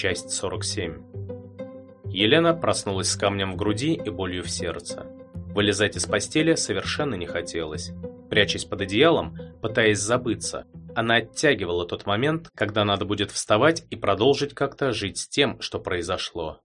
Часть 47. Елена проснулась с камнем в груди и болью в сердце. Вылезать из постели совершенно не хотелось. Прячась под одеялом, пытаясь забыться, она оттягивала тот момент, когда надо будет вставать и продолжить как-то жить с тем, что произошло.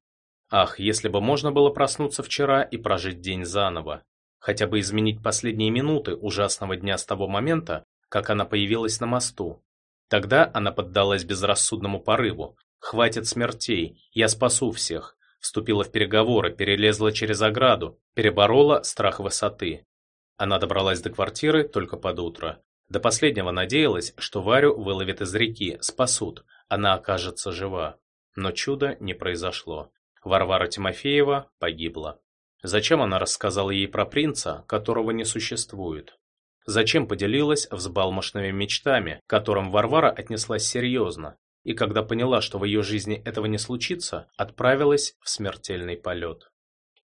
Ах, если бы можно было проснуться вчера и прожить день заново. Хотя бы изменить последние минуты ужасного дня с того момента, как она появилась на мосту. Тогда она поддалась безрассудному порыву. «Хватит смертей, я спасу всех». Вступила в переговоры, перелезла через ограду, переборола страх высоты. Она добралась до квартиры только под утро. До последнего надеялась, что Варю выловят из реки, спасут, она окажется жива. Но чуда не произошло. Варвара Тимофеева погибла. Зачем она рассказала ей про принца, которого не существует? Зачем поделилась взбалмошными мечтами, к которым Варвара отнеслась серьезно, и когда поняла, что в ее жизни этого не случится, отправилась в смертельный полет.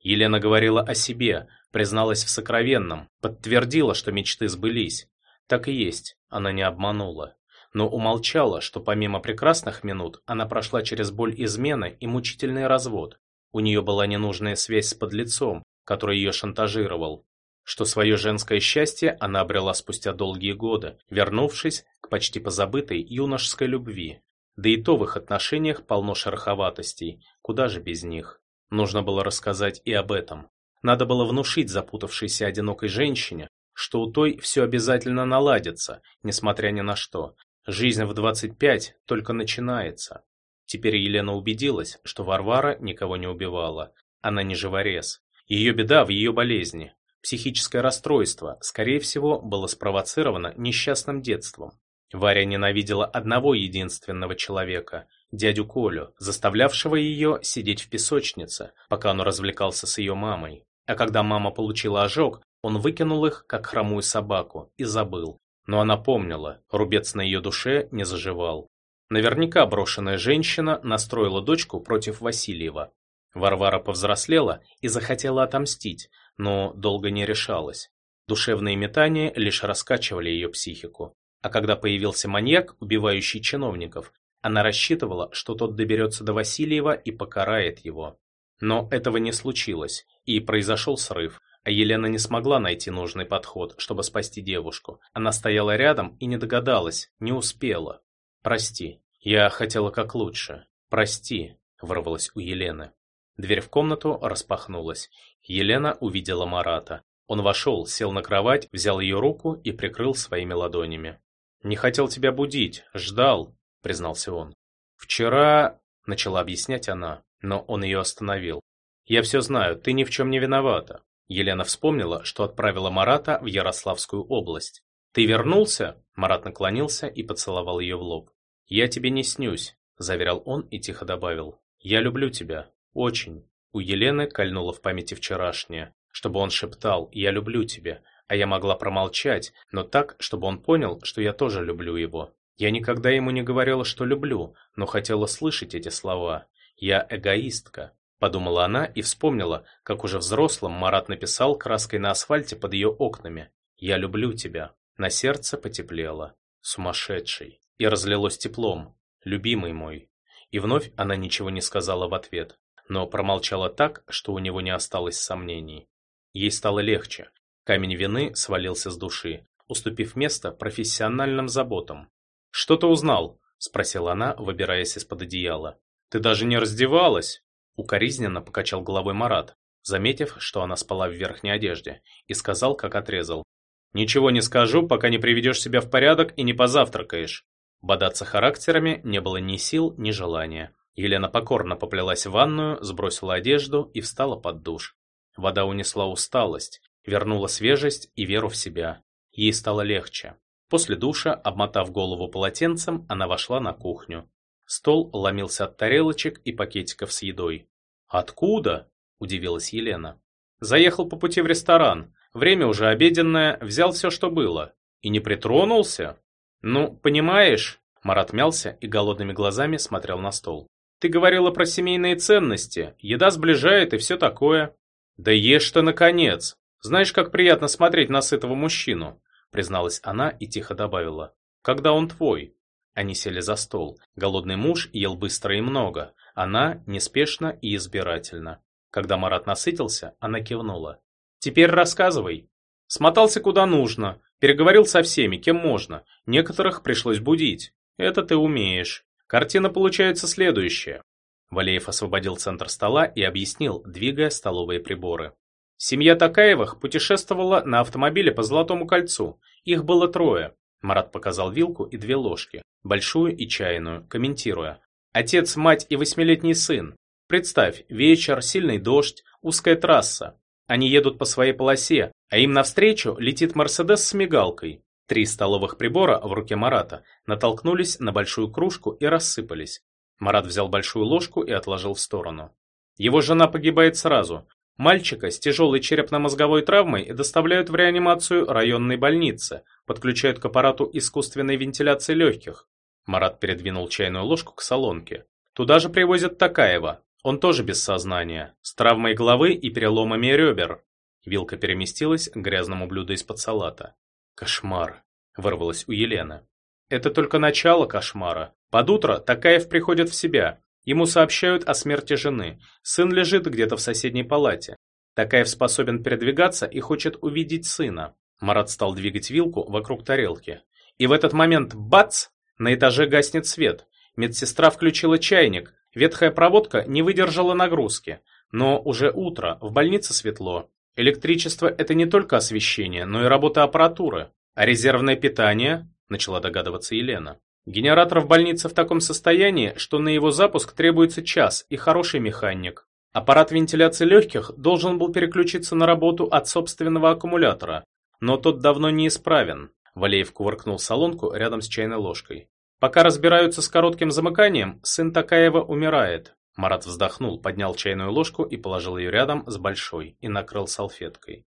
Елена говорила о себе, призналась в сокровенном, подтвердила, что мечты сбылись. Так и есть, она не обманула. Но умолчала, что помимо прекрасных минут, она прошла через боль измены и мучительный развод. У нее была ненужная связь с подлецом, который ее шантажировал, что свое женское счастье она обрела спустя долгие годы, вернувшись к почти позабытой юношеской любви. Да и то в их отношениях полно шероховатостей, куда же без них. Нужно было рассказать и об этом. Надо было внушить запутавшейся одинокой женщине, что у той все обязательно наладится, несмотря ни на что. Жизнь в 25 только начинается. Теперь Елена убедилась, что Варвара никого не убивала. Она не живорез. Ее беда в ее болезни. Психическое расстройство, скорее всего, было спровоцировано несчастным детством. Варя ненавидела одного единственного человека – дядю Колю, заставлявшего ее сидеть в песочнице, пока он развлекался с ее мамой. А когда мама получила ожог, он выкинул их, как хромую собаку, и забыл. Но она помнила, рубец на ее душе не заживал. Наверняка брошенная женщина настроила дочку против Васильева. Варвара повзрослела и захотела отомстить, но долго не решалась. Душевные метания лишь раскачивали ее психику. А когда появился маньяк, убивающий чиновников, она рассчитывала, что тот доберется до Васильева и покарает его. Но этого не случилось, и произошел срыв, а Елена не смогла найти нужный подход, чтобы спасти девушку. Она стояла рядом и не догадалась, не успела. «Прости, я хотела как лучше. Прости», — вырвалась у Елены. Дверь в комнату распахнулась. Елена увидела Марата. Он вошел, сел на кровать, взял ее руку и прикрыл своими ладонями. «Не хотел тебя будить, ждал», — признался он. «Вчера...» — начала объяснять она, но он ее остановил. «Я все знаю, ты ни в чем не виновата». Елена вспомнила, что отправила Марата в Ярославскую область. «Ты вернулся?» Марат наклонился и поцеловал ее в лоб. «Я тебе не снюсь», — заверял он и тихо добавил. «Я люблю тебя. Очень. У Елены кольнуло в памяти вчерашнее, чтобы он шептал «я люблю тебя», а я могла промолчать, но так, чтобы он понял, что я тоже люблю его. Я никогда ему не говорила, что люблю, но хотела слышать эти слова. Я эгоистка, подумала она и вспомнила, как уже взрослым Марат написал краской на асфальте под ее окнами: "Я люблю тебя". На сердце потеплело. Сумасшедший. И разлилось теплом. Любимый мой. И вновь она ничего не сказала в ответ но промолчала так, что у него не осталось сомнений. Ей стало легче. Камень вины свалился с души, уступив место профессиональным заботам. «Что ты узнал?» – спросила она, выбираясь из-под одеяла. «Ты даже не раздевалась?» Укоризненно покачал головой Марат, заметив, что она спала в верхней одежде, и сказал, как отрезал. «Ничего не скажу, пока не приведешь себя в порядок и не позавтракаешь». Бодаться характерами не было ни сил, ни желания. Елена покорно поплелась в ванную, сбросила одежду и встала под душ. Вода унесла усталость, вернула свежесть и веру в себя. Ей стало легче. После душа, обмотав голову полотенцем, она вошла на кухню. Стол ломился от тарелочек и пакетиков с едой. «Откуда?» – удивилась Елена. «Заехал по пути в ресторан. Время уже обеденное, взял все, что было. И не притронулся?» «Ну, понимаешь...» Марат мялся и голодными глазами смотрел на стол. Ты говорила про семейные ценности, еда сближает и все такое. Да ешь ты, наконец. Знаешь, как приятно смотреть на сытого мужчину, призналась она и тихо добавила. Когда он твой. Они сели за стол. Голодный муж ел быстро и много. Она неспешно и избирательно. Когда Марат насытился, она кивнула. «Теперь рассказывай». Смотался куда нужно, переговорил со всеми, кем можно. Некоторых пришлось будить. Это ты умеешь. Картина получается следующая. Валеев освободил центр стола и объяснил, двигая столовые приборы. Семья Такаевых путешествовала на автомобиле по Золотому кольцу. Их было трое. Марат показал вилку и две ложки, большую и чайную, комментируя. Отец, мать и восьмилетний сын. Представь, вечер, сильный дождь, узкая трасса. Они едут по своей полосе, а им навстречу летит Мерседес с мигалкой. Три столовых прибора в руке Марата натолкнулись на большую кружку и рассыпались. Марат взял большую ложку и отложил в сторону. Его жена погибает сразу. Мальчика с тяжелой черепно-мозговой травмой доставляют в реанимацию районной больницы, подключают к аппарату искусственной вентиляции легких. Марат передвинул чайную ложку к солонке. Туда же привозят Такаева, он тоже без сознания, с травмой головы и переломами ребер. Вилка переместилась к грязному блюду из-под салата. Кошмар, вырвалось у Елены. Это только начало кошмара. Под утро Такаев приходит в себя. Ему сообщают о смерти жены. Сын лежит где-то в соседней палате. Такаев способен передвигаться и хочет увидеть сына. Марат стал двигать вилку вокруг тарелки. И в этот момент бац! На этаже гаснет свет. Медсестра включила чайник, Ветхая проводка не выдержала нагрузки, но уже утро, в больнице светло. Электричество – это не только освещение, но и работа аппаратуры. А резервное питание, начала догадываться Елена. Генератор в больнице в таком состоянии, что на его запуск требуется час и хороший механик. Аппарат вентиляции легких должен был переключиться на работу от собственного аккумулятора, но тот давно неисправен. Валеев кувыркнул солонку рядом с чайной ложкой. Пока разбираются с коротким замыканием, сын Такаева умирает. Марат вздохнул, поднял чайную ложку и положил ее рядом с большой и накрыл салфеткой.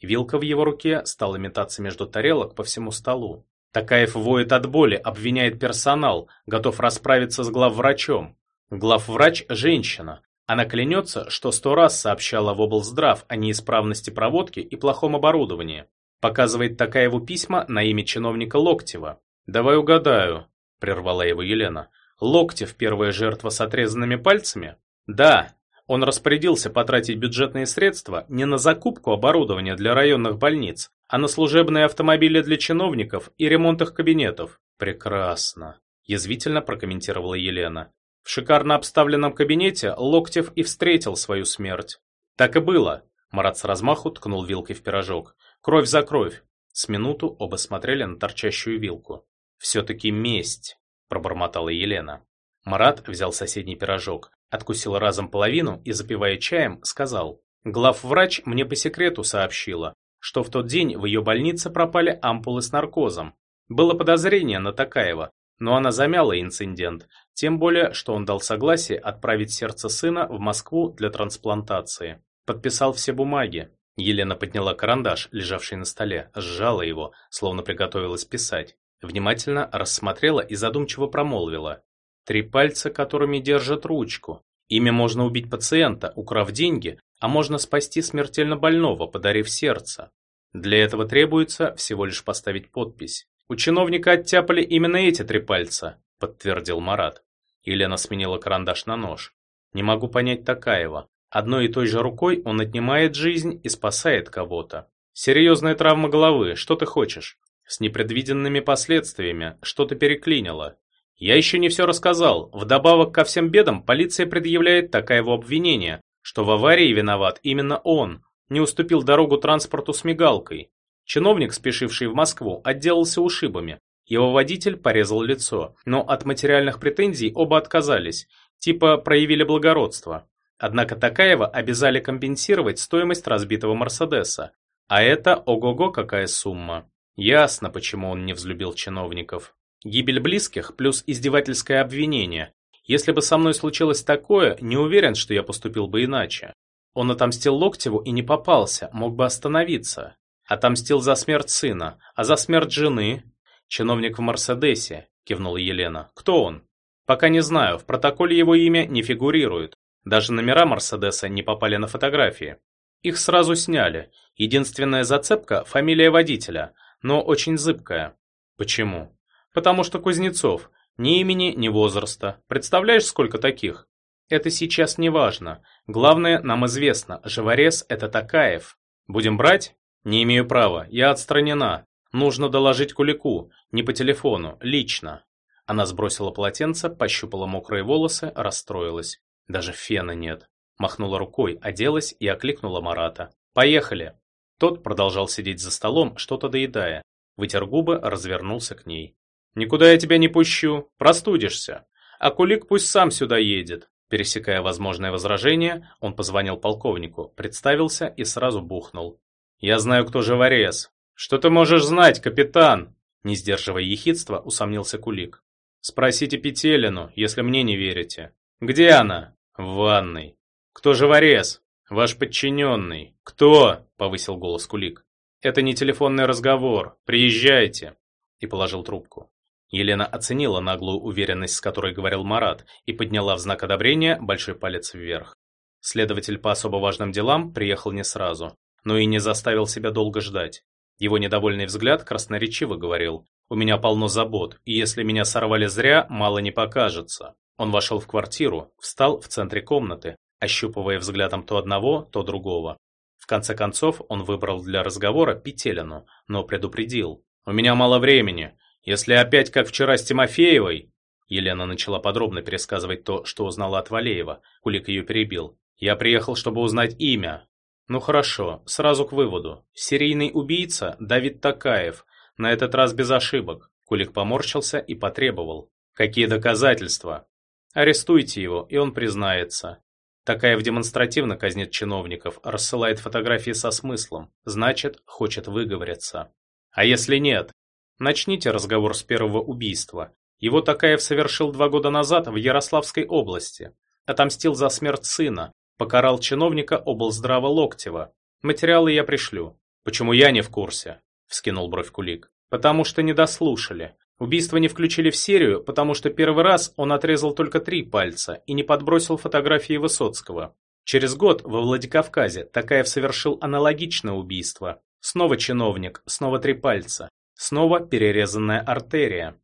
Вилка в его руке стала метаться между тарелок по всему столу. Такаев воет от боли, обвиняет персонал, готов расправиться с главврачом. Главврач – женщина. Она клянется, что сто раз сообщала в облздрав о неисправности проводки и плохом оборудовании. Показывает Такаеву письма на имя чиновника Локтева. «Давай угадаю, — прервала его Елена. «Локтев первая жертва с отрезанными пальцами?» «Да, он распорядился потратить бюджетные средства не на закупку оборудования для районных больниц, а на служебные автомобили для чиновников и ремонт их кабинетов». «Прекрасно», — язвительно прокомментировала Елена. В шикарно обставленном кабинете Локтев и встретил свою смерть. Так и было. Марат с размаху ткнул вилкой в пирожок. Кровь за кровь. С минуту оба смотрели на торчащую вилку. «Все-таки месть», – пробормотала Елена. Марат взял соседний пирожок, откусил разом половину и, запивая чаем, сказал. «Главврач мне по секрету сообщила, что в тот день в ее больнице пропали ампулы с наркозом. Было подозрение на Такаева, но она замяла инцидент, тем более, что он дал согласие отправить сердце сына в Москву для трансплантации. Подписал все бумаги. Елена подняла карандаш, лежавший на столе, сжала его, словно приготовилась писать. Внимательно рассмотрела и задумчиво промолвила. Три пальца, которыми держат ручку. Ими можно убить пациента, украв деньги, а можно спасти смертельно больного, подарив сердце. Для этого требуется всего лишь поставить подпись. У чиновника оттяпали именно эти три пальца, подтвердил Марат. Елена сменила карандаш на нож. Не могу понять Такаева. Одной и той же рукой он отнимает жизнь и спасает кого-то. Серьезная травма головы, что ты хочешь? С непредвиденными последствиями, что-то переклинило. Я еще не все рассказал. Вдобавок ко всем бедам полиция предъявляет такое его обвинение, что в аварии виноват именно он, не уступил дорогу транспорту с мигалкой. Чиновник, спешивший в Москву, отделался ушибами. Его водитель порезал лицо, но от материальных претензий оба отказались, типа проявили благородство. Однако Такаева обязали компенсировать стоимость разбитого Мерседеса. А это ого-го какая сумма. Ясно, почему он не взлюбил чиновников. Гибель близких плюс издевательское обвинение. Если бы со мной случилось такое, не уверен, что я поступил бы иначе. Он отомстил Локтеву и не попался, мог бы остановиться. Отомстил за смерть сына, а за смерть жены... Чиновник в Мерседесе, кивнула Елена. Кто он? Пока не знаю, в протоколе его имя не фигурирует. Даже номера Мерседеса не попали на фотографии. Их сразу сняли. Единственная зацепка – фамилия водителя – но очень зыбкая. Почему? Потому что Кузнецов, Ни имени, ни возраста. Представляешь, сколько таких? Это сейчас не важно. Главное, нам известно, живорез – это Такаев. Будем брать? Не имею права, я отстранена. Нужно доложить Кулику, не по телефону, лично. Она сбросила полотенце, пощупала мокрые волосы, расстроилась. Даже фена нет. Махнула рукой, оделась и окликнула Марата. «Поехали!» Тот продолжал сидеть за столом, что-то доедая. Вытер губы, развернулся к ней. «Никуда я тебя не пущу, простудишься. А Кулик пусть сам сюда едет». Пересекая возможное возражение, он позвонил полковнику, представился и сразу бухнул. «Я знаю, кто же ворез». «Что ты можешь знать, капитан?» Не сдерживая ехидства, усомнился Кулик. «Спросите Петелину, если мне не верите». «Где она?» «В ванной». «Кто же ворез?» «Ваш подчиненный». «Кто?» — повысил голос Кулик. «Это не телефонный разговор. Приезжайте». И положил трубку. Елена оценила наглую уверенность, с которой говорил Марат, и подняла в знак одобрения большой палец вверх. Следователь по особо важным делам приехал не сразу, но и не заставил себя долго ждать. Его недовольный взгляд красноречиво говорил «У меня полно забот, и если меня сорвали зря, мало не покажется». Он вошел в квартиру, встал в центре комнаты, ощупывая взглядом то одного, то другого. В конце концов, он выбрал для разговора Петелину, но предупредил. «У меня мало времени. Если опять как вчера с Тимофеевой...» Елена начала подробно пересказывать то, что узнала от Валеева. Кулик ее перебил. «Я приехал, чтобы узнать имя». «Ну хорошо, сразу к выводу. Серийный убийца Давид Такаев. На этот раз без ошибок». Кулик поморщился и потребовал. «Какие доказательства?» «Арестуйте его, и он признается. Такаев демонстративно казнит чиновников, рассылает фотографии со смыслом. Значит, хочет выговориться. А если нет? Начните разговор с первого убийства. Его Такаев совершил два года назад в Ярославской области. Отомстил за смерть сына, покарал чиновника облздрава Локтева. Материалы я пришлю. Почему я не в курсе? Вскинул бровь Кулик. Потому что не дослушали. Убийство не включили в серию, потому что первый раз он отрезал только три пальца и не подбросил фотографии Высоцкого. Через год во Владикавказе Такаев совершил аналогичное убийство. Снова чиновник, снова три пальца. Снова перерезанная артерия.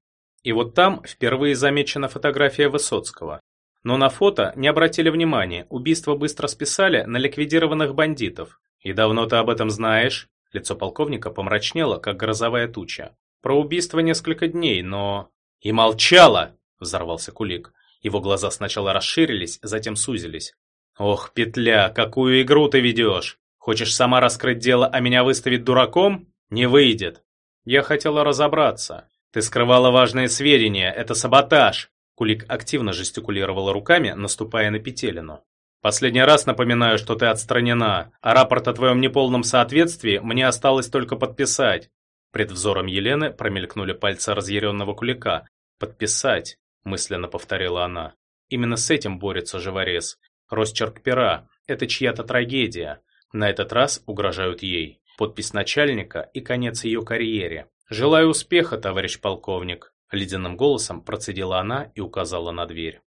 И вот там впервые замечена фотография Высоцкого. Но на фото не обратили внимания, убийство быстро списали на ликвидированных бандитов. «И давно ты об этом знаешь?» Лицо полковника помрачнело, как грозовая туча. «Про убийство несколько дней, но...» «И молчала!» – взорвался Кулик. Его глаза сначала расширились, затем сузились. «Ох, петля, какую игру ты ведешь! Хочешь сама раскрыть дело, а меня выставить дураком? Не выйдет!» Я хотела разобраться. Ты скрывала важные сведения, это саботаж. Кулик активно жестикулировала руками, наступая на Петелину. Последний раз напоминаю, что ты отстранена, а рапорт о твоем неполном соответствии мне осталось только подписать. Пред взором Елены промелькнули пальцы разъяренного Кулика. «Подписать», – мысленно повторила она. «Именно с этим борется живорез. Росчерк пера – это чья-то трагедия. На этот раз угрожают ей подпись начальника и конец ее карьере. «Желаю успеха, товарищ полковник», – ледяным голосом процедила она и указала на дверь.